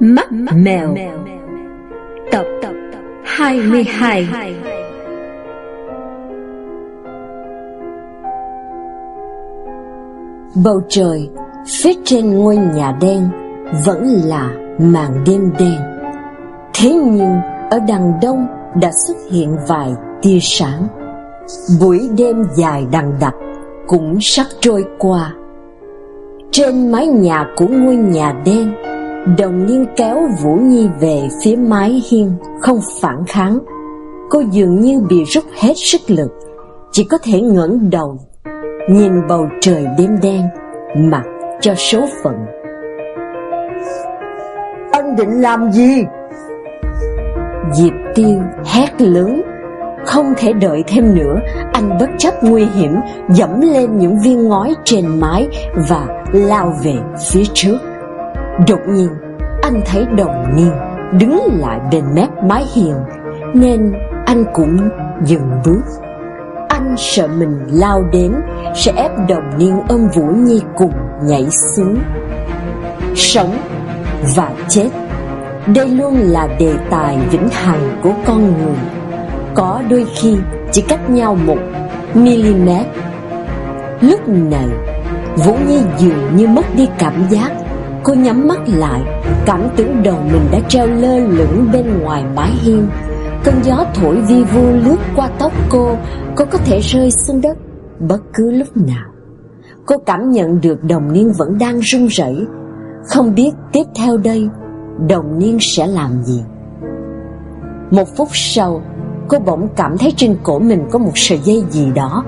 Mắt mèo Tập 22 Bầu trời phía trên ngôi nhà đen vẫn là màn đêm đen. Thế nhưng ở đằng đông đã xuất hiện vài tia sáng. Buổi đêm dài đằng đặc cũng sắp trôi qua. Trên mái nhà của ngôi nhà đen, đồng niên kéo Vũ Nhi về phía mái hiên, không phản kháng. Cô dường như bị rút hết sức lực, chỉ có thể ngẩng đầu, nhìn bầu trời đêm đen, mặc cho số phận. Anh định làm gì? Diệp Tiêu hét lớn Không thể đợi thêm nữa Anh bất chấp nguy hiểm Dẫm lên những viên ngói trên mái Và lao về phía trước Đột nhiên, Anh thấy đồng niên Đứng lại bên mép mái hiền Nên anh cũng dừng bước. Anh sợ mình lao đến, Sẽ ép đồng niên ôm Vũ Nhi cùng nhảy xuống. Sống và chết, đây luôn là đề tài vĩnh hằng của con người. Có đôi khi chỉ cách nhau một mm Lúc này, Vũ Nhi dường như mất đi cảm giác. Cô nhắm mắt lại, Cảm tưởng đầu mình đã treo lơ lửng bên ngoài mái hiên. Cơn gió thổi vi vu lướt qua tóc cô Cô có thể rơi xuống đất Bất cứ lúc nào. Cô cảm nhận được đồng niên vẫn đang run rẩy. Không biết tiếp theo đây, đồng niên sẽ làm gì. Một phút sau, cô bỗng cảm thấy trên cổ mình có một sợi dây gì đó.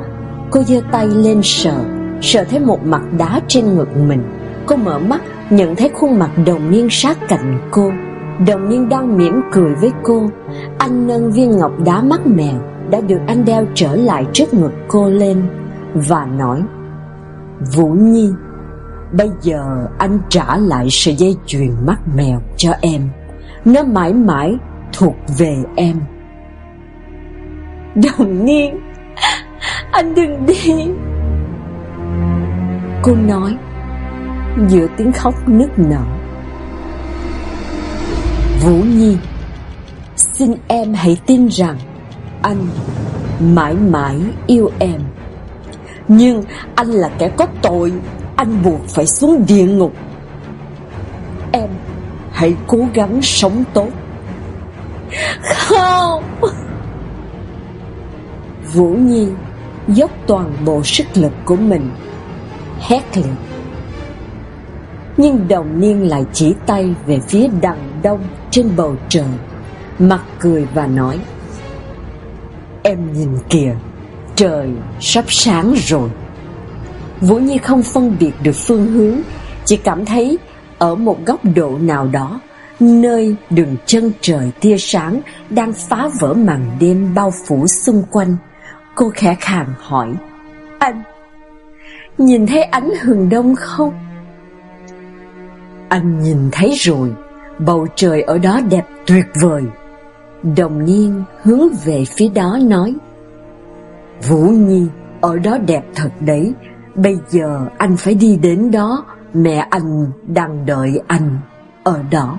Cô giơ tay lên sờ sờ thấy một mặt đá trên ngực mình. Cô mở mắt nhận thấy khuôn mặt đồng niên sát cạnh cô, đồng niên đang mỉm cười với cô, anh nâng viên ngọc đá mắt mèo đã được anh đeo trở lại trước ngực cô lên và nói, vũ nhi, Bây giờ anh trả lại sợi dây chuyền mắt mèo cho em, Nó mãi mãi thuộc về em. Đồng niên, Anh đừng đi. Cô nói Giữa tiếng khóc nức nở. Vũ Nhi, Xin em hãy tin rằng Anh mãi mãi yêu em. Nhưng anh là kẻ có tội, anh buộc phải xuống địa ngục. Em hãy cố gắng sống tốt. Không! Vũ Nhi dốc toàn bộ sức lực của mình, Hét lên. Nhưng đồng niên lại chỉ tay về phía đằng đông trên bầu trời Mặt cười và nói, Em nhìn kìa, Trời sắp sáng rồi Vũ Nhi không phân biệt được phương hướng, Chỉ cảm thấy ở một góc độ nào đó, Nơi đường chân trời tia sáng Đang phá vỡ màn đêm bao phủ xung quanh, Cô khẽ khàng hỏi, Anh Nhìn thấy ánh hừng đông không? Anh nhìn thấy rồi, Bầu trời ở đó đẹp tuyệt vời. Đồng nhiên hướng về phía đó nói, Vũ Nhi, Ở đó đẹp thật đấy. Bây giờ anh phải đi đến đó, Mẹ anh đang đợi anh Ở đó.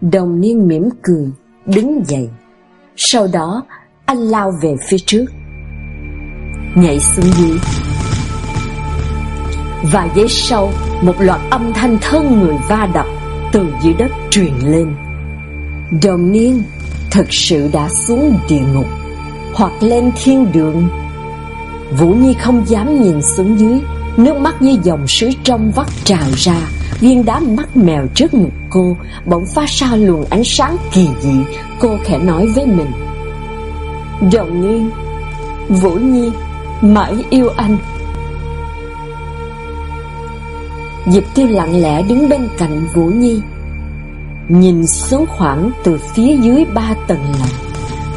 Đồng niên mỉm cười, Đứng dậy. Sau đó, anh lao về phía trước. Nhảy xuống dưới. Và giây sau, Một loạt âm thanh thân người va đập Từ dưới đất truyền lên. Đồng niên Thật sự đã xuống địa ngục, Hoặc lên thiên đường. Vũ Nhi không dám nhìn xuống dưới, Nước mắt như dòng suối trong vắt trào ra, Viên đá mắt mèo trước ngực cô Bỗng phát ra luồng ánh sáng kỳ dị. Cô khẽ nói với mình, Đồng Niên, Vũ Nhi, Mãi yêu anh. Diệp Tiêu lặng lẽ đứng bên cạnh Vũ Nhi. Nhìn xuống khoảng từ phía dưới ba tầng lầu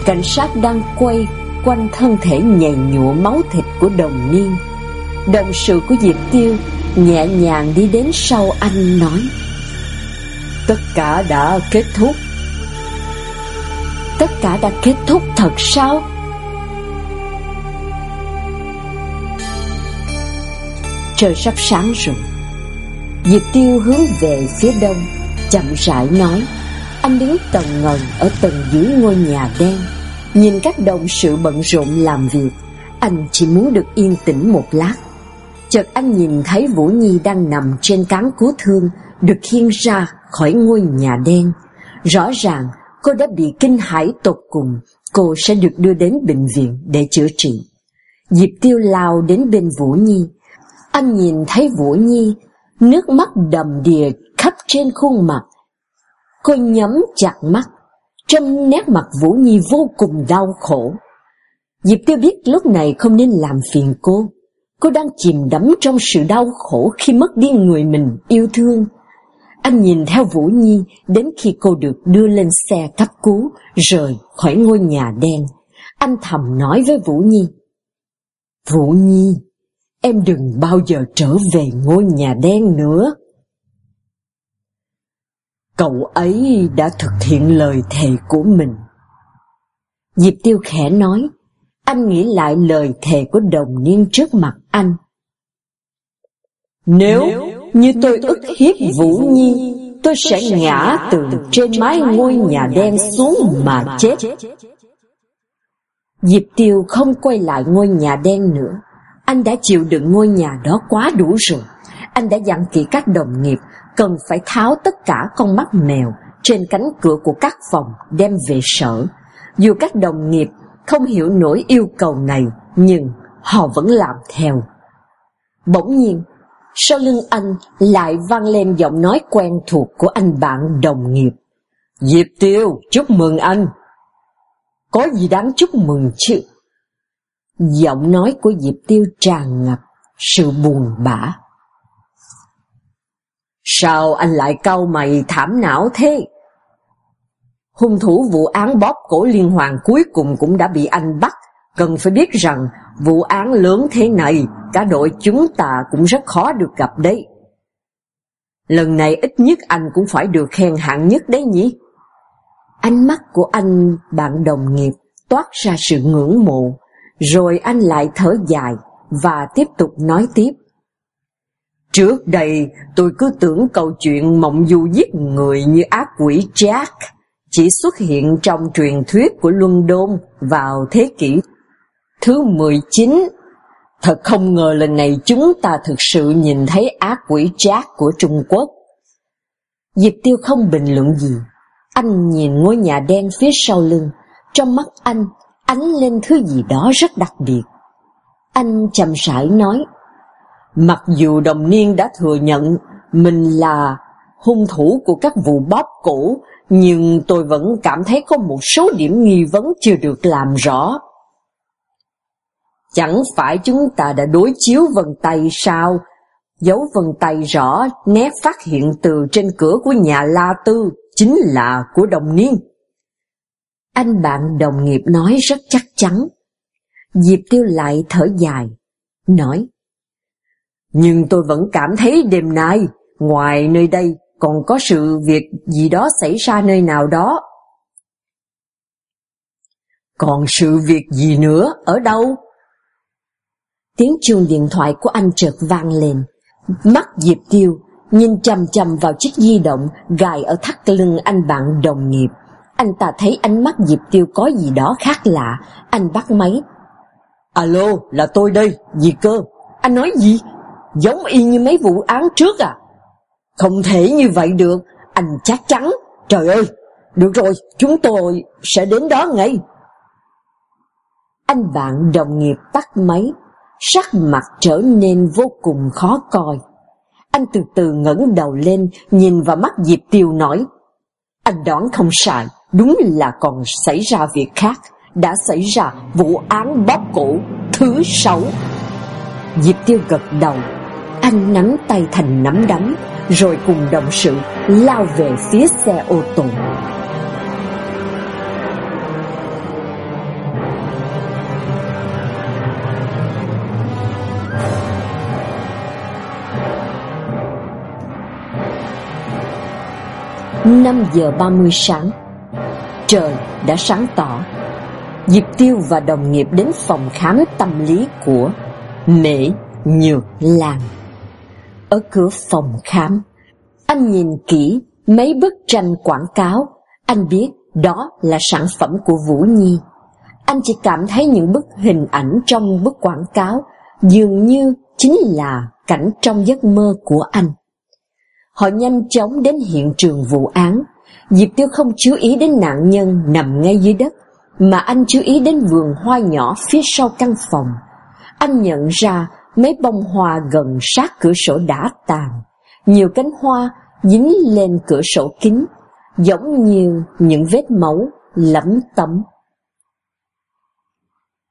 Cảnh sát đang quay quanh thân thể nhầy nhụa máu thịt của đồng niên. Đồng sự của Diệp Tiêu nhẹ nhàng đi đến sau anh nói, Tất cả đã kết thúc. Tất cả đã kết thúc thật sao? Trời sắp sáng rồi. Diệp Tiêu hướng về phía đông, chậm rãi nói, Anh đứng tầng ngần ở tầng dưới ngôi nhà đen. Nhìn các đồng sự bận rộn làm việc, Anh chỉ muốn được yên tĩnh một lát. Chợt anh nhìn thấy Vũ Nhi đang nằm trên cán cứu thương, Được khiêng ra khỏi ngôi nhà đen. Rõ ràng, cô đã bị kinh hãi tột cùng, Cô sẽ được đưa đến bệnh viện để chữa trị. Diệp Tiêu lao đến bên Vũ Nhi. Anh nhìn thấy Vũ Nhi Nước mắt đầm đìa khắp trên khuôn mặt Cô nhắm chặt mắt Trong nét mặt Vũ Nhi vô cùng đau khổ Diệp Tiêu biết lúc này không nên làm phiền cô Cô đang chìm đắm trong sự đau khổ khi mất đi người mình yêu thương. Anh nhìn theo Vũ Nhi đến khi cô được đưa lên xe cấp cứu, rời khỏi ngôi nhà đen. Anh thầm nói với Vũ Nhi, Vũ Nhi, em đừng bao giờ trở về ngôi nhà đen nữa. Cậu ấy đã thực hiện lời thề của mình. Diệp Tiêu khẽ nói, anh nghĩ lại lời thề của đồng niên trước mặt anh. Nếu như tôi ức hiếp Vũ Nhi, tôi sẽ ngã từ trên mái ngôi nhà đen xuống mà chết. Diệp Tiêu không quay lại ngôi nhà đen nữa. Anh đã chịu đựng ngôi nhà đó quá đủ rồi. Anh đã dặn kỹ các đồng nghiệp cần phải tháo tất cả con mắt mèo trên cánh cửa của các phòng đem về sở. Dù các đồng nghiệp không hiểu nổi yêu cầu này, nhưng họ vẫn làm theo. Bỗng nhiên, sau lưng anh lại vang lên giọng nói quen thuộc của anh bạn đồng nghiệp. Diệp Tiêu, chúc mừng anh. Có gì đáng chúc mừng chứ? Giọng nói của Diệp Tiêu tràn ngập sự buồn bã. Sao anh lại cau mày thảm não thế? Hung thủ vụ án bóp cổ liên hoàn cuối cùng cũng đã bị anh bắt. Cần phải biết rằng vụ án lớn thế này, cả đội chúng ta cũng rất khó được gặp đấy. Lần này ít nhất anh cũng phải được khen hạng nhất đấy nhỉ? Ánh mắt của anh bạn đồng nghiệp toát ra sự ngưỡng mộ, rồi anh lại thở dài và tiếp tục nói tiếp. Trước đây tôi cứ tưởng câu chuyện mộng du giết người như ác quỷ Jack chỉ xuất hiện trong truyền thuyết của Luân Đôn vào thế kỷ thứ 19. Thật không ngờ lần này chúng ta thực sự nhìn thấy ác quỷ Jack của Trung Quốc. Diệp Tiêu không bình luận gì. Anh nhìn ngôi nhà đen phía sau lưng, trong mắt anh ánh lên thứ gì đó rất đặc biệt. Anh chậm rãi nói, mặc dù đồng niên đã thừa nhận mình là hung thủ của các vụ bóp cổ nhưng tôi vẫn cảm thấy có một số điểm nghi vấn chưa được làm rõ. Chẳng phải chúng ta đã đối chiếu vân tay sao? Dấu vân tay rõ nét phát hiện từ trên cửa của nhà La Tư chính là của đồng niên. Anh bạn đồng nghiệp nói rất chắc chắn. Diệp Tiêu lại thở dài, nói Nhưng tôi vẫn cảm thấy đêm nay, ngoài nơi đây còn có sự việc gì đó xảy ra nơi nào đó. Còn sự việc gì nữa, ở đâu? Tiếng chuông điện thoại của anh chợt vang lên. Mắt Diệp Tiêu nhìn chầm chầm vào chiếc di động gài ở thắt lưng anh bạn đồng nghiệp. Anh ta thấy ánh mắt Diệp Tiêu có gì đó khác lạ, anh bắt máy. Alo, là tôi đây, gì cơ? Anh nói gì? Giống y như mấy vụ án trước à? Không thể như vậy được, anh chắc chắn. Trời ơi, được rồi, chúng tôi sẽ đến đó ngay. Anh bạn đồng nghiệp tắt máy, sắc mặt trở nên vô cùng khó coi. Anh từ từ ngẩng đầu lên, nhìn vào mắt Diệp Tiêu nói, anh đoán không sai, đúng là còn xảy ra việc khác, đã xảy ra vụ án bóp cổ thứ sáu. Diệp Tiêu gật đầu, anh nắm tay thành nắm đấm, rồi cùng đồng sự lao về phía xe ô tô. năm giờ ba mươi sáng Trời đã sáng tỏ Diệp Tiêu và đồng nghiệp đến phòng khám tâm lý của Mễ Nhược Lan ở cửa phòng khám, anh nhìn kỹ Mấy bức tranh quảng cáo, anh biết đó là sản phẩm của Vũ Nhi. Anh chỉ cảm thấy những bức hình ảnh trong bức quảng cáo dường như chính là cảnh trong giấc mơ của anh. Họ nhanh chóng đến hiện trường vụ án. Diệp Tiêu không chú ý đến nạn nhân nằm ngay dưới đất, mà anh chú ý đến vườn hoa nhỏ phía sau căn phòng. Anh nhận ra mấy bông hoa gần sát cửa sổ đã tàn, nhiều cánh hoa dính lên cửa sổ kính, giống như những vết máu lấm tấm.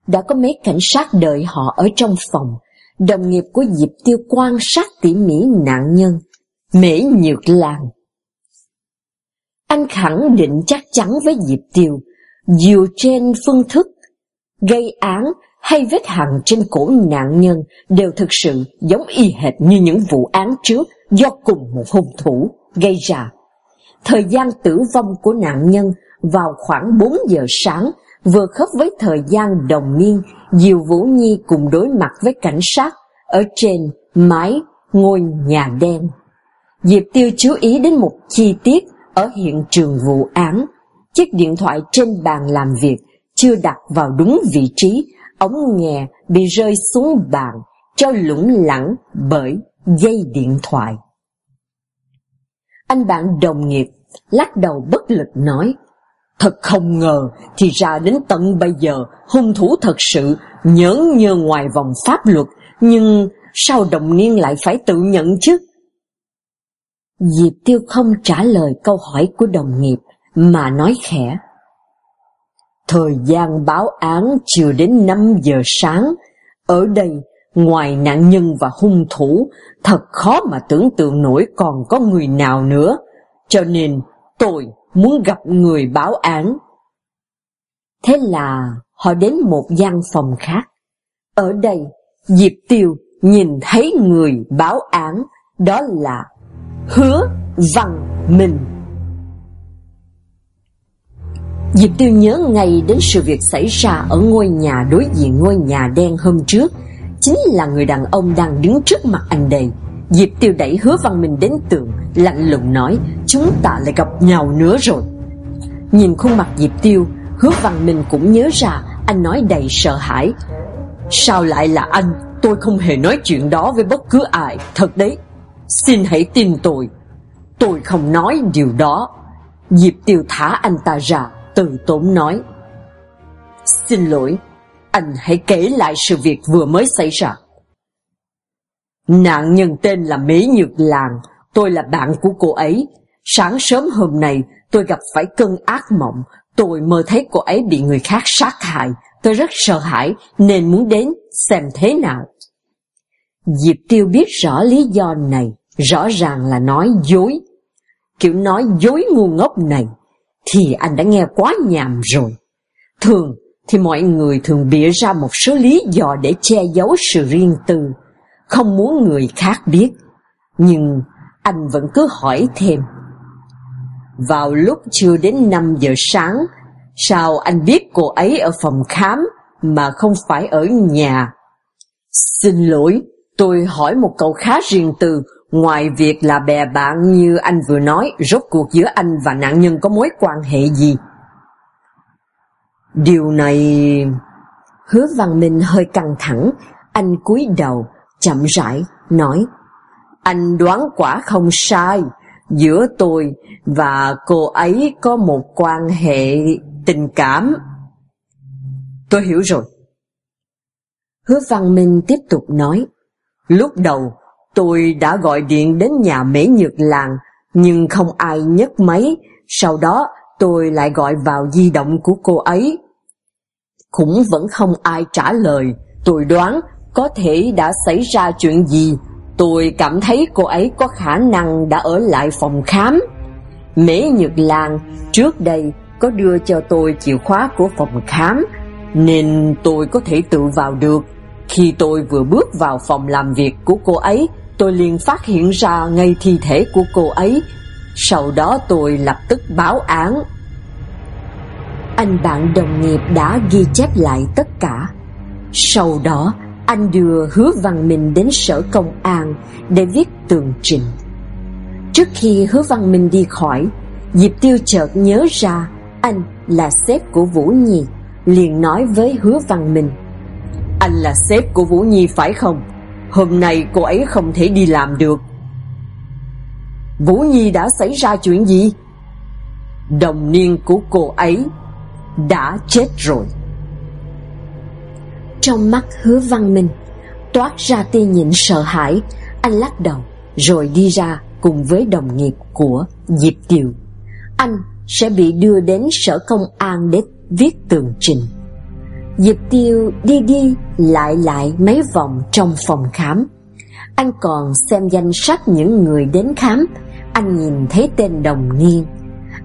Đã có mấy cảnh sát đợi họ ở trong phòng, đồng nghiệp của Diệp Tiêu quan sát tỉ mỉ nạn nhân, Mễ Nhược làng. Anh khẳng định chắc chắn với Diệp Tiêu, dựa trên phương thức gây án hay vết hằn trên cổ nạn nhân đều thực sự giống y hệt như những vụ án trước do cùng một hung thủ gây ra. Thời gian tử vong của nạn nhân vào khoảng 4 giờ sáng vừa khớp với thời gian đồng niên Diều Vũ Nhi cùng đối mặt với cảnh sát ở trên mái ngôi nhà đen. Diệp Tiêu chú ý đến một chi tiết ở hiện trường vụ án. Chiếc điện thoại trên bàn làm việc chưa đặt vào đúng vị trí, ống nghe bị rơi xuống bàn, cho lủng lẳng bởi dây điện thoại. Anh bạn đồng nghiệp lắc đầu bất lực nói, Thật không ngờ, thì ra đến tận bây giờ, hung thủ thật sự nhẫn nhơ ngoài vòng pháp luật, nhưng sao đồng niên lại phải tự nhận chứ? Diệp Tiêu không trả lời câu hỏi của đồng nghiệp, mà nói khẽ. Thời gian báo án chưa đến 5 giờ sáng, ở đây ngoài nạn nhân và hung thủ, thật khó mà tưởng tượng nổi còn có người nào nữa, cho nên tôi muốn gặp người báo án. Thế là họ đến một gian phòng khác. Ở đây, Diệp Tiêu nhìn thấy người báo án, đó là Hứa Văn Minh. Diệp Tiêu nhớ ngay đến sự việc xảy ra ở ngôi nhà đối diện ngôi nhà đen hôm trước, chính là người đàn ông đang đứng trước mặt anh đây. Diệp Tiêu đẩy Hứa Văn Minh đến tường, lạnh lùng nói, chúng ta lại gặp nhau nữa rồi. Nhìn khuôn mặt Diệp Tiêu, Hứa Văn Minh cũng nhớ ra anh nói đầy sợ hãi. Sao lại là anh? Tôi không hề nói chuyện đó với bất cứ ai, thật đấy. Xin hãy tin tôi. Tôi không nói điều đó. Diệp Tiêu thả anh ta ra, từ tốn nói. Xin lỗi, anh hãy kể lại sự việc vừa mới xảy ra. Nạn nhân tên là Mỹ Nhược Làng, tôi là bạn của cô ấy. Sáng sớm hôm nay, tôi gặp phải cơn ác mộng, tôi mơ thấy cô ấy bị người khác sát hại. Tôi rất sợ hãi nên muốn đến xem thế nào. Diệp Tiêu biết rõ lý do này, rõ ràng là nói dối. Kiểu nói dối ngu ngốc này, thì anh đã nghe quá nhàm rồi. Thường thì mọi người thường bịa ra một số lý do để che giấu sự riêng tư, không muốn người khác biết. Nhưng anh vẫn cứ hỏi thêm. Vào lúc chưa đến 5 giờ sáng, sao anh biết cô ấy ở phòng khám mà không phải ở nhà? Xin lỗi, tôi hỏi một câu khá riêng từ ngoài việc là bè bạn như anh vừa nói, rốt cuộc giữa anh và nạn nhân có mối quan hệ gì? Điều này... Hứa Văn Minh hơi căng thẳng, anh cúi đầu, chậm rãi, nói Anh đoán quả không sai, giữa tôi và cô ấy có một quan hệ tình cảm. Tôi hiểu rồi. Hứa Văn Minh tiếp tục nói, lúc đầu tôi đã gọi điện đến nhà mễ nhược làng, nhưng không ai nhấc máy, sau đó tôi lại gọi vào di động của cô ấy. Cũng vẫn không ai trả lời, tôi đoán có thể đã xảy ra chuyện gì Tôi cảm thấy cô ấy có khả năng đã ở lại phòng khám. Mễ Nhược Lan trước đây có đưa cho tôi chìa khóa của phòng khám, nên tôi có thể tự vào được. Khi tôi vừa bước vào phòng làm việc của cô ấy, tôi liền phát hiện ra ngay thi thể của cô ấy. Sau đó tôi lập tức báo án. Anh bạn đồng nghiệp đã ghi chép lại tất cả. Sau đó, anh đưa hứa văn minh đến sở công an để viết tường trình. Trước khi hứa văn minh đi khỏi Diệp Tiêu chợt nhớ ra Anh là sếp của Vũ Nhi Liền nói với hứa văn minh anh là sếp của Vũ Nhi phải không? Hôm nay cô ấy không thể đi làm được. Vũ Nhi đã xảy ra chuyện gì? Đồng niên của cô ấy Đã chết rồi. Trong mắt hứa văn minh, Toát ra tia nhịn sợ hãi, Anh lắc đầu, Rồi đi ra cùng với đồng nghiệp của Diệp Tiều Anh sẽ bị đưa đến sở công an để viết tường trình. Diệp Tiêu đi đi lại lại mấy vòng trong phòng khám. Anh còn xem danh sách những người đến khám. Anh nhìn thấy tên đồng niên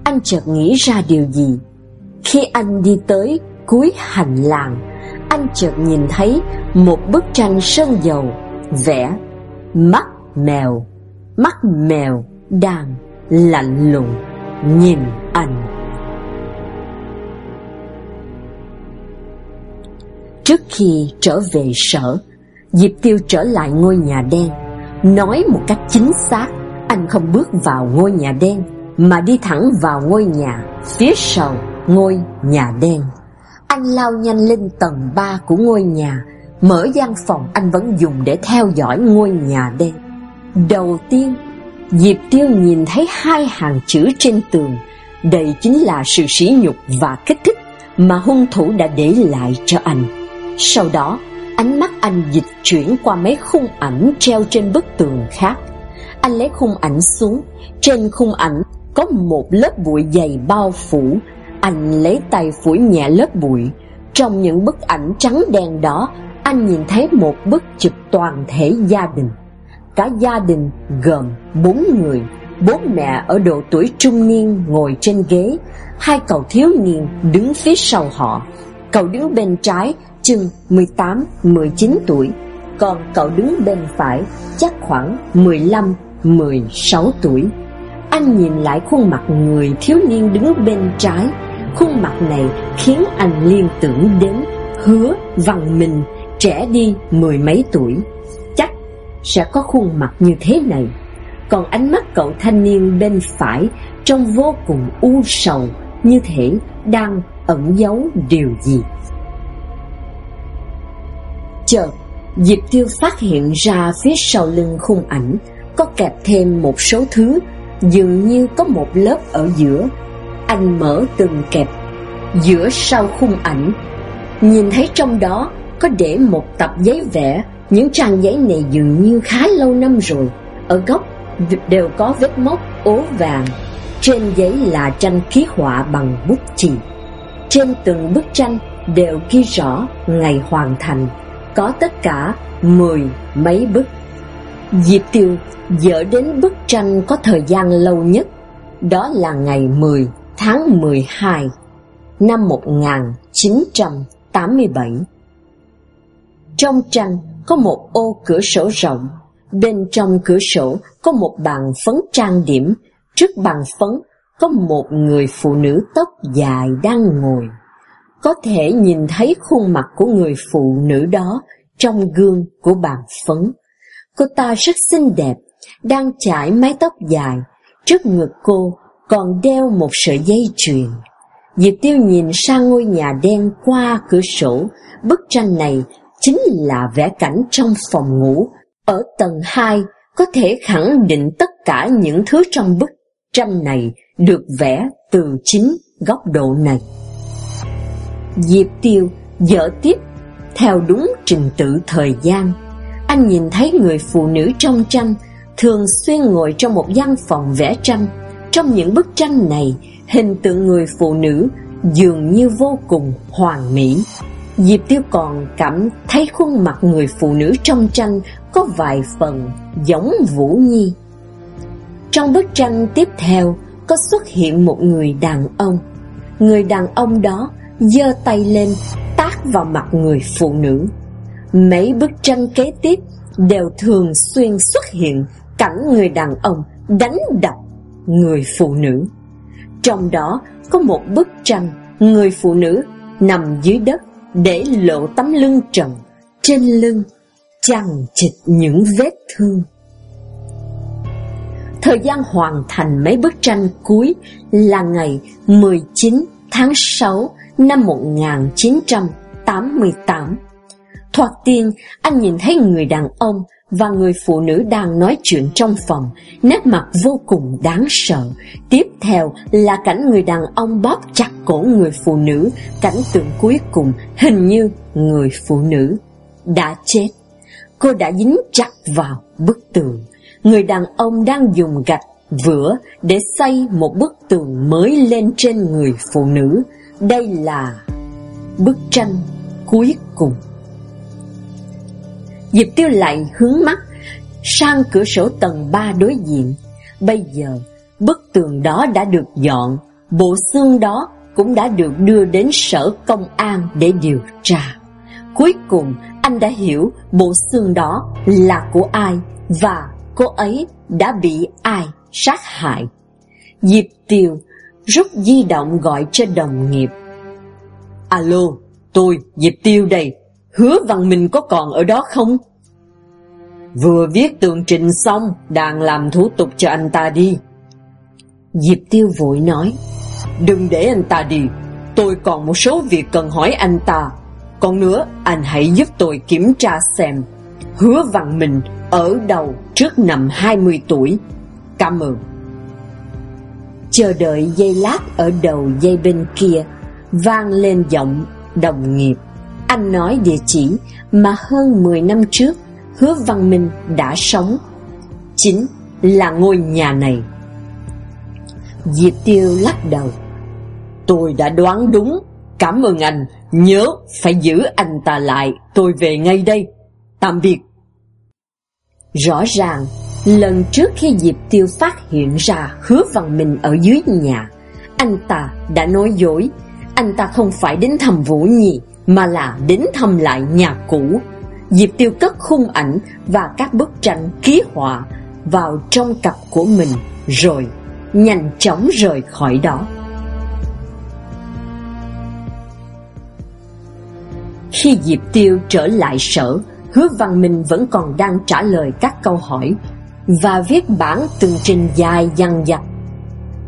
Anh chợt nghĩ ra điều gì. Khi anh đi tới cuối hành lang, Anh chợt nhìn thấy một bức tranh sơn dầu Vẽ mắt mèo Mắt mèo đang lạnh lùng. Nhìn anh. Trước khi trở về sở, Diệp Tiêu trở lại ngôi nhà đen. Nói một cách chính xác, Anh không bước vào ngôi nhà đen, Mà đi thẳng vào ngôi nhà Phía sau ngôi nhà đen. Anh lao nhanh lên tầng 3 của ngôi nhà, Mở gian phòng anh vẫn dùng để theo dõi ngôi nhà đen. Đầu tiên, Diệp Tiêu nhìn thấy hai hàng chữ trên tường. Đây chính là sự sỉ nhục và kích thích Mà hung thủ đã để lại cho anh. Sau đó, Ánh mắt anh dịch chuyển qua mấy khung ảnh treo trên bức tường khác. Anh lấy khung ảnh xuống, Trên khung ảnh có một lớp bụi dày bao phủ. Anh lấy tay phủi nhẹ lớp bụi. Trong những bức ảnh trắng đen đó, Anh nhìn thấy một bức chụp toàn thể gia đình. Cả gia đình gồm bốn người Bố mẹ ở độ tuổi trung niên ngồi trên ghế. Hai cậu thiếu niên đứng phía sau họ. Cậu đứng bên trái chừng 18-19 tuổi. Còn cậu đứng bên phải, chắc khoảng 15-16 tuổi. Anh nhìn lại khuôn mặt người thiếu niên đứng bên trái. Khuôn mặt này khiến anh liên tưởng đến hứa văn minh, trẻ đi mười mấy tuổi. Chắc sẽ có khuôn mặt như thế này. Còn ánh mắt cậu thanh niên bên phải Trông vô cùng u sầu. Như thể đang ẩn giấu điều gì. Chợt, Diệp Tiêu phát hiện ra phía sau lưng khung ảnh có kẹp thêm một số thứ, dường như có một lớp ở giữa. Anh mở từng kẹp giữa sau khung ảnh, nhìn thấy trong đó có để một tập giấy vẽ, những trang giấy này dường như khá lâu năm rồi. Ở góc đều có vết mốc ố vàng, trên giấy là tranh ký họa bằng bút chì. Trên từng bức tranh đều ghi rõ ngày hoàn thành có tất cả mười mấy bức. Diệp Tiêu dở đến bức tranh có thời gian lâu nhất, đó là ngày 10 tháng 12 năm 1987. Trong tranh có một ô cửa sổ rộng, bên trong cửa sổ có một bàn phấn trang điểm, trước bàn phấn có một người phụ nữ tóc dài đang ngồi có thể nhìn thấy khuôn mặt của người phụ nữ đó trong gương của bàn phấn. Cô ta rất xinh đẹp, đang chải mái tóc dài, trước ngực cô còn đeo một sợi dây chuyền. Diệp Tiêu nhìn sang ngôi nhà đen qua cửa sổ, bức tranh này chính là vẽ cảnh trong phòng ngủ. Ở tầng 2 có thể khẳng định tất cả những thứ trong bức tranh này được vẽ từ chính góc độ này. Diệp Tiêu dở tiếp theo đúng trình tự thời gian. Anh nhìn thấy người phụ nữ trong tranh thường xuyên ngồi trong một gian phòng vẽ tranh. Trong những bức tranh này, hình tượng người phụ nữ dường như vô cùng hoàn mỹ. Diệp Tiêu còn cảm thấy khuôn mặt người phụ nữ trong tranh có vài phần giống Vũ Nhi. Trong bức tranh tiếp theo có xuất hiện một người đàn ông. Người đàn ông đó giơ tay lên tác vào mặt người phụ nữ. Mấy bức tranh kế tiếp đều thường xuyên xuất hiện cảnh người đàn ông đánh đập người phụ nữ. Trong đó có một bức tranh người phụ nữ nằm dưới đất để lộ tấm lưng trần, trên lưng chằng chịt những vết thương. Thời gian hoàn thành mấy bức tranh cuối là ngày 19 tháng 6 năm 1988. Thoạt tiên, anh nhìn thấy người đàn ông và người phụ nữ đang nói chuyện trong phòng, nét mặt vô cùng đáng sợ. Tiếp theo là cảnh người đàn ông bóp chặt cổ người phụ nữ, cảnh tượng cuối cùng hình như người phụ nữ đã chết. Cô đã dính chặt vào bức tường. Người đàn ông đang dùng gạch vữa để xây một bức tường mới lên trên người phụ nữ. Đây là bức tranh cuối cùng. Diệp Tiêu lại hướng mắt sang cửa sổ tầng 3 đối diện. Bây giờ, bức tường đó đã được dọn, bộ xương đó cũng đã được đưa đến sở công an để điều tra. Cuối cùng, anh đã hiểu bộ xương đó là của ai và cô ấy đã bị ai sát hại. Diệp Tiêu rút di động gọi cho đồng nghiệp. Alo, tôi Diệp Tiêu đây, hứa Văn Minh có còn ở đó không? Vừa viết tường trình xong, đang làm thủ tục cho anh ta đi. Diệp Tiêu vội nói, đừng để anh ta đi, tôi còn một số việc cần hỏi anh ta. Còn nữa, anh hãy giúp tôi kiểm tra xem, hứa Văn Minh ở đâu trước năm 20 tuổi. Cảm ơn. Chờ đợi dây lát ở đầu dây bên kia, vang lên giọng đồng nghiệp. Anh nói địa chỉ mà hơn 10 năm trước Hứa Văn Minh đã sống. Chính là ngôi nhà này. Diệp Tiêu lắc đầu. Tôi đã đoán đúng. Cảm ơn anh. Nhớ phải giữ anh ta lại. Tôi về ngay đây. Tạm biệt. Rõ ràng Lần trước khi Diệp Tiêu phát hiện ra Hứa Văn Minh ở dưới nhà Anh ta đã nói dối Anh ta không phải đến thăm Vũ Nhi Mà là đến thăm lại nhà cũ Diệp Tiêu cất khung ảnh và các bức tranh ký họa vào trong cặp của mình rồi nhanh chóng rời khỏi đó. Khi Diệp Tiêu trở lại sở, Hứa Văn Minh vẫn còn đang trả lời các câu hỏi và viết bản tường trình dài dằng dặc.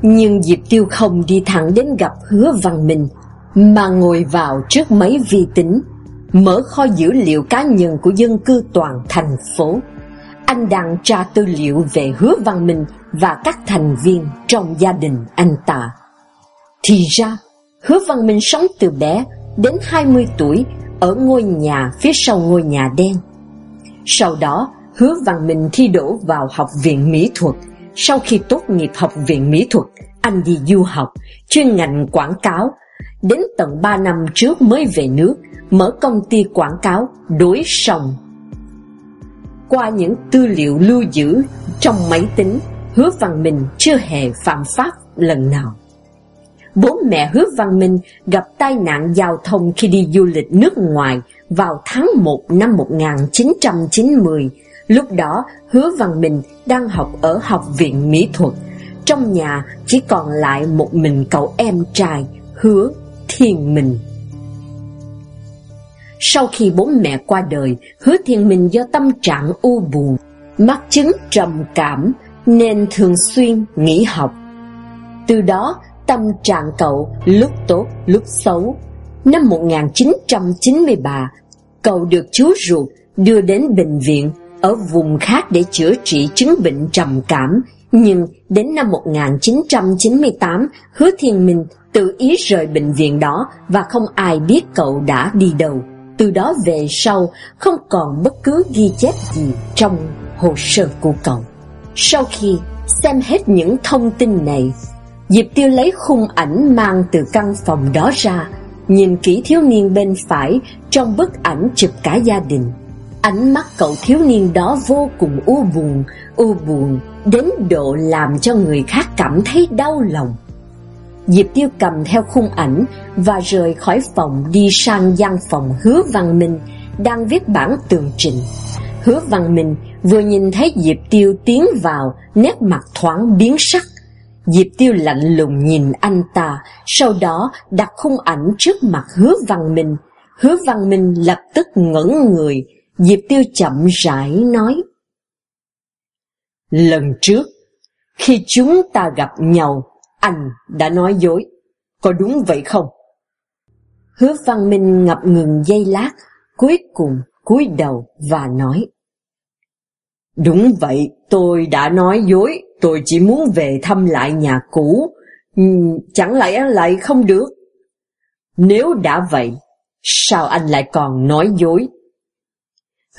Nhưng Diệp Tiêu không đi thẳng đến gặp Hứa Văn Minh mà ngồi vào trước máy vi tính mở kho dữ liệu cá nhân của dân cư toàn thành phố. Anh đang tra tư liệu về hứa văn minh và các thành viên trong gia đình anh ta. Thì ra, hứa văn minh sống từ bé đến 20 tuổi ở ngôi nhà phía sau ngôi nhà đen. Sau đó, hứa văn minh thi đỗ vào học viện mỹ thuật. Sau khi tốt nghiệp học viện mỹ thuật, anh đi du học, chuyên ngành quảng cáo. Đến tận 3 năm trước mới về nước, mở công ty quảng cáo đối sòng. Qua những tư liệu lưu giữ trong máy tính, Hứa Văn Minh chưa hề phạm pháp lần nào. Bố mẹ Hứa Văn Minh gặp tai nạn giao thông khi đi du lịch nước ngoài vào tháng 1 năm 1990. Lúc đó, Hứa Văn Bình đang học ở Học viện Mỹ thuật. Trong nhà chỉ còn lại một mình cậu em trai, Hứa Thiên Minh. Sau khi bố mẹ qua đời, hứa thiên minh do tâm trạng u buồn, mắc chứng trầm cảm nên thường xuyên nghỉ học. Từ đó, tâm trạng cậu lúc tốt lúc xấu. Năm 1993, cậu được chú ruột đưa đến bệnh viện ở vùng khác để chữa trị chứng bệnh trầm cảm. Nhưng đến năm 1998, Hứa Thiên Minh tự ý rời bệnh viện đó và không ai biết cậu đã đi đâu. Từ đó về sau không còn bất cứ ghi chép gì trong hồ sơ của cậu. Sau khi xem hết những thông tin này, Diệp Tiêu lấy khung ảnh mang từ căn phòng đó ra, nhìn kỹ thiếu niên bên phải trong bức ảnh chụp cả gia đình. Ánh mắt cậu thiếu niên đó vô cùng u buồn, u buồn đến độ làm cho người khác cảm thấy đau lòng. Diệp Tiêu cầm theo khung ảnh và rời khỏi phòng đi sang gian phòng Hứa Văn Minh đang viết bản tường trình. Hứa Văn Minh vừa nhìn thấy Diệp Tiêu tiến vào, nét mặt thoáng biến sắc. Diệp Tiêu lạnh lùng nhìn anh ta, sau đó đặt khung ảnh trước mặt Hứa Văn Minh. Hứa Văn Minh lập tức ngẩn người, Diệp Tiêu chậm rãi nói. Lần trước, Khi chúng ta gặp nhau, anh đã nói dối. Có đúng vậy không? Hứa văn minh ngập ngừng dây lát, cuối cùng cúi đầu và nói. Đúng vậy, tôi đã nói dối, tôi chỉ muốn về thăm lại nhà cũ, chẳng lẽ lại không được? Nếu đã vậy, sao anh lại còn nói dối?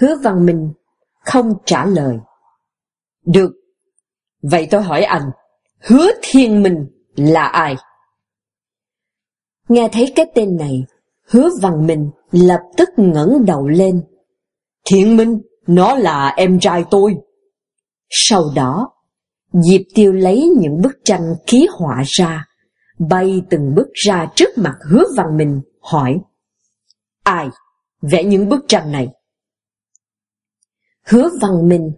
Hứa Văn Minh không trả lời. Được, vậy tôi hỏi anh, Hứa Thiên Minh là ai? Nghe thấy cái tên này, Hứa Văn Minh lập tức ngẩng đầu lên. Thiên Minh, nó là em trai tôi. Sau đó, Diệp Tiêu lấy những bức tranh ký họa ra, bay từng bức ra trước mặt hứa văn minh, hỏi. Ai vẽ những bức tranh này? Hứa văn minh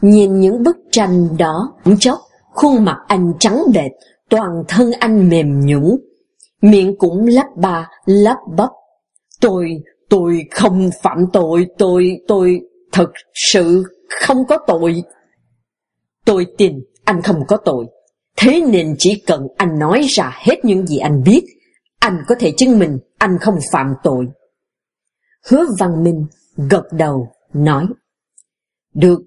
nhìn những bức tranh đó, chốc, khuôn mặt anh trắng bệch, toàn thân anh mềm nhũng, miệng cũng lắp ba, lắp bắp. Tôi, tôi không phạm tội, tôi, tôi thật sự không có tội. Tôi tin anh không có tội. Thế nên chỉ cần anh nói ra hết những gì anh biết, anh có thể chứng minh anh không phạm tội. Hứa Văn Minh gật đầu, nói. Được,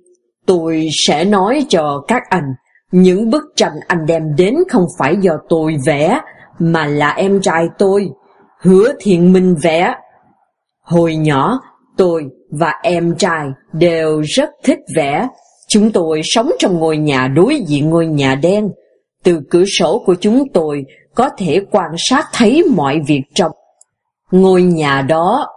tôi sẽ nói cho các anh, những bức tranh anh đem đến không phải do tôi vẽ, mà là em trai tôi, hứa thiện minh vẽ. Hồi nhỏ, tôi và em trai đều rất thích vẽ, Chúng tôi sống trong ngôi nhà đối diện ngôi nhà đen. Từ cửa sổ của chúng tôi có thể quan sát thấy mọi việc trong ngôi nhà đó.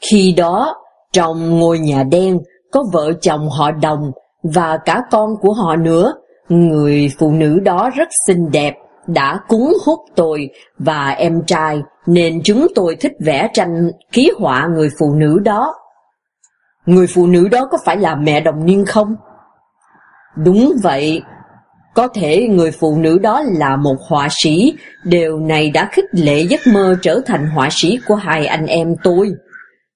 Khi đó, trong ngôi nhà đen có vợ chồng họ đồng và cả con của họ nữa. Người phụ nữ đó rất xinh đẹp, đã cúng hút tôi và em trai nên chúng tôi thích vẽ tranh ký họa người phụ nữ đó. Người phụ nữ đó có phải là mẹ đồng niên không? Đúng vậy, có thể người phụ nữ đó là một họa sĩ, điều này đã khích lệ giấc mơ trở thành họa sĩ của hai anh em tôi.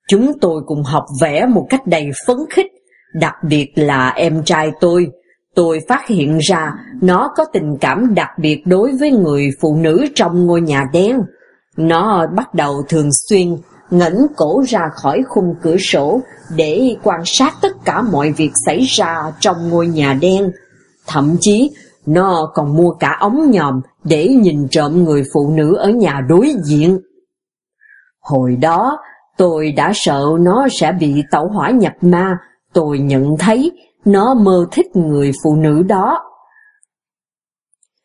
Chúng tôi cùng học vẽ một cách đầy phấn khích, đặc biệt là em trai tôi. Tôi phát hiện ra nó có tình cảm đặc biệt đối với người phụ nữ trong ngôi nhà đen. Nó bắt đầu thường xuyên ngẩng cổ ra khỏi khung cửa sổ để quan sát tất cả mọi việc xảy ra trong ngôi nhà đen. Thậm chí, nó còn mua cả ống nhòm để nhìn trộm người phụ nữ ở nhà đối diện. Hồi đó, tôi đã sợ nó sẽ bị tẩu hỏa nhập ma, tôi nhận thấy nó mơ thích người phụ nữ đó.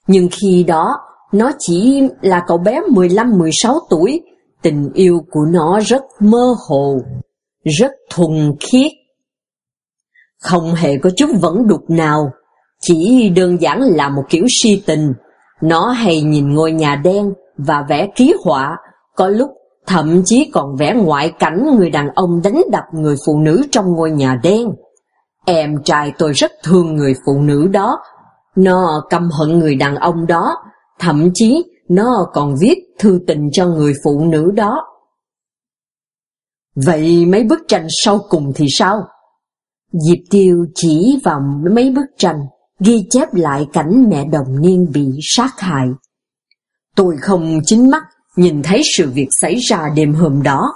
Nhưng khi đó, nó chỉ là cậu bé 15-16 tuổi, tình yêu của nó rất mơ hồ, rất thuần khiết. Không hề có chút vẫn đục nào, chỉ đơn giản là một kiểu si tình. Nó hay nhìn ngôi nhà đen và vẽ ký họa, có lúc thậm chí còn vẽ ngoại cảnh người đàn ông đánh đập người phụ nữ trong ngôi nhà đen. Em trai tôi rất thương người phụ nữ đó, nó căm hận người đàn ông đó, thậm chí nó còn viết thư tình cho người phụ nữ đó. Vậy mấy bức tranh sau cùng thì sao? Diệp Tiêu chỉ vào mấy bức tranh, ghi chép lại cảnh mẹ đồng niên bị sát hại. Tôi không chính mắt nhìn thấy sự việc xảy ra đêm hôm đó.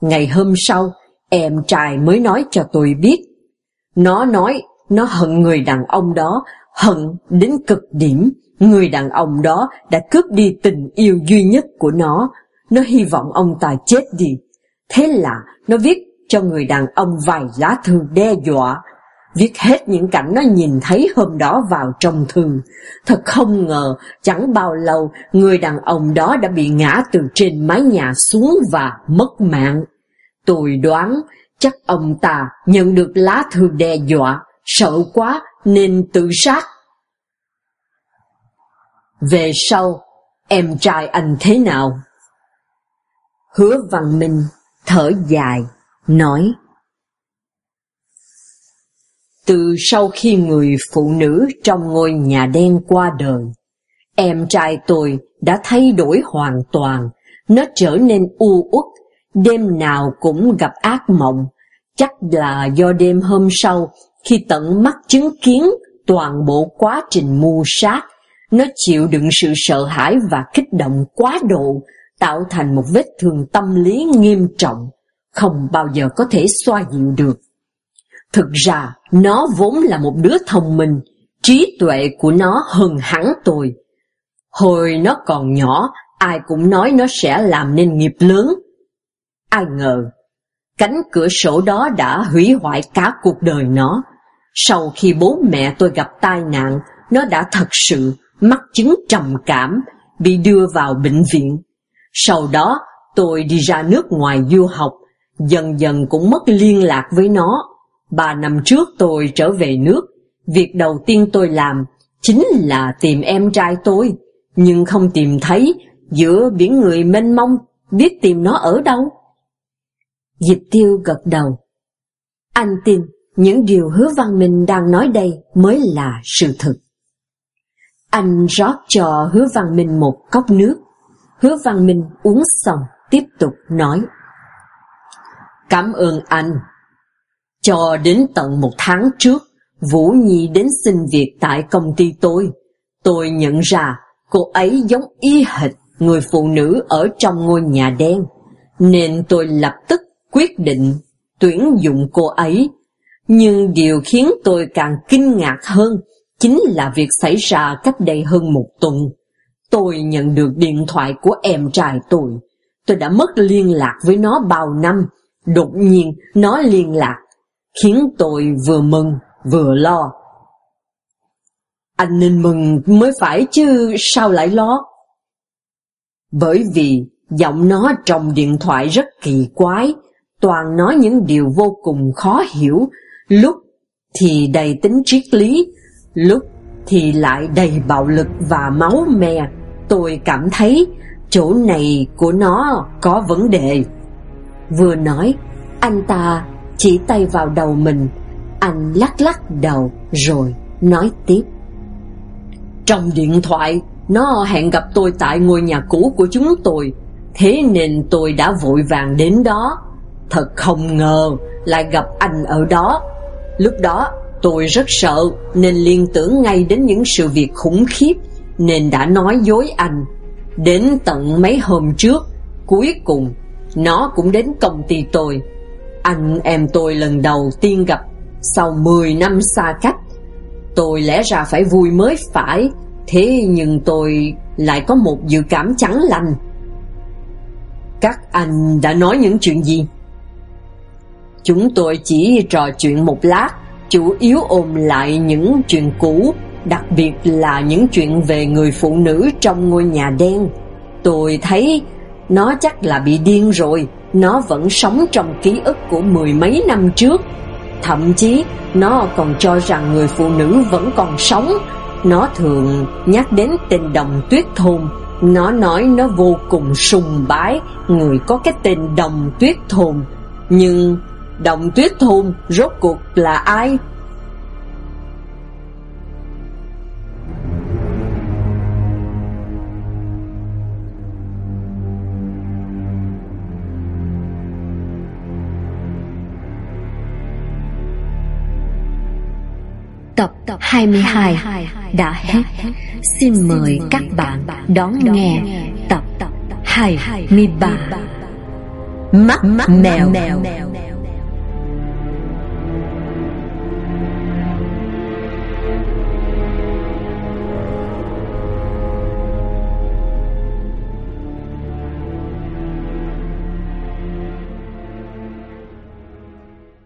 Ngày hôm sau, em trai mới nói cho tôi biết. Nó nói nó hận người đàn ông đó, hận đến cực điểm, Người đàn ông đó đã cướp đi tình yêu duy nhất của nó. Nó hy vọng ông ta chết đi. Thế là nó viết cho người đàn ông vài lá thư đe dọa. Viết hết những cảnh nó nhìn thấy hôm đó vào trong thư. Thật không ngờ, chẳng bao lâu, người đàn ông đó đã bị ngã từ trên mái nhà xuống và mất mạng. Tôi đoán, chắc ông ta nhận được lá thư đe dọa, sợ quá nên tự sát. Về sau, em trai anh thế nào? Hứa Văn Minh thở dài, nói từ sau khi người phụ nữ trong ngôi nhà đen qua đời, em trai tôi đã thay đổi hoàn toàn, nó trở nên u uất, đêm nào cũng gặp ác mộng, chắc là do đêm hôm sau khi tận mắt chứng kiến toàn bộ quá trình mưu sát, nó chịu đựng sự sợ hãi và kích động quá độ, tạo thành một vết thương tâm lý nghiêm trọng, không bao giờ có thể xoa dịu được. Thực ra, nó vốn là một đứa thông minh, trí tuệ của nó hơn hẳn tôi. Hồi nó còn nhỏ, ai cũng nói nó sẽ làm nên nghiệp lớn. Ai ngờ, cánh cửa sổ đó đã hủy hoại cả cuộc đời nó. Sau khi bố mẹ tôi gặp tai nạn, nó đã thật sự mắc chứng trầm cảm, bị đưa vào bệnh viện. Sau đó, tôi đi ra nước ngoài du học, dần dần cũng mất liên lạc với nó. Ba năm trước tôi trở về nước, việc đầu tiên tôi làm chính là tìm em trai tôi, nhưng không tìm thấy giữa biển người mênh mông, biết tìm nó ở đâu. Diệp Tiêu gật đầu. Anh tin những điều hứa văn minh đang nói đây mới là sự thực. Anh rót cho hứa văn minh một cốc nước. Hứa văn minh uống xong tiếp tục nói. Cảm ơn anh. Cho đến tận một tháng trước, Vũ Nhi đến xin việc tại công ty tôi. Tôi nhận ra cô ấy giống y hệt người phụ nữ ở trong ngôi nhà đen, nên tôi lập tức quyết định tuyển dụng cô ấy. Nhưng điều khiến tôi càng kinh ngạc hơn chính là việc xảy ra cách đây hơn một tuần. Tôi nhận được điện thoại của em trai tôi. Tôi đã mất liên lạc với nó bao năm. Đột nhiên nó liên lạc, khiến tôi vừa mừng vừa lo. Anh nên mừng mới phải chứ sao lại lo? Bởi vì giọng nó trong điện thoại rất kỳ quái, toàn nói những điều vô cùng khó hiểu, lúc thì đầy tính triết lý, lúc thì lại đầy bạo lực và máu me. Tôi cảm thấy chỗ này của nó có vấn đề. Vừa nói, anh ta chỉ tay vào đầu mình, anh lắc lắc đầu rồi nói tiếp. Trong điện thoại, nó hẹn gặp tôi tại ngôi nhà cũ của chúng tôi, thế nên tôi đã vội vàng đến đó. Thật không ngờ lại gặp anh ở đó. Lúc đó tôi rất sợ nên liên tưởng ngay đến những sự việc khủng khiếp nên đã nói dối anh. Đến tận mấy hôm trước, cuối cùng nó cũng đến công ty tôi. Anh em tôi lần đầu tiên gặp sau 10 năm xa cách. Tôi lẽ ra phải vui mới phải, thế nhưng tôi lại có một dự cảm chẳng lành. Các anh đã nói những chuyện gì? Chúng tôi chỉ trò chuyện một lát, chủ yếu ôm lại những chuyện cũ, đặc biệt là những chuyện về người phụ nữ trong ngôi nhà đen. Tôi thấy nó chắc là bị điên rồi, nó vẫn sống trong ký ức của mười mấy năm trước. Thậm chí, nó còn cho rằng người phụ nữ vẫn còn sống. Nó thường nhắc đến tên đồng tuyết thôn. Nó nói nó vô cùng sùng bái người có cái tên đồng tuyết thôn. Nhưng đồng tuyết thôn rốt cuộc là ai? Tập 22 đã hết. Xin mời các bạn đón nghe tập 23 Mắt mèo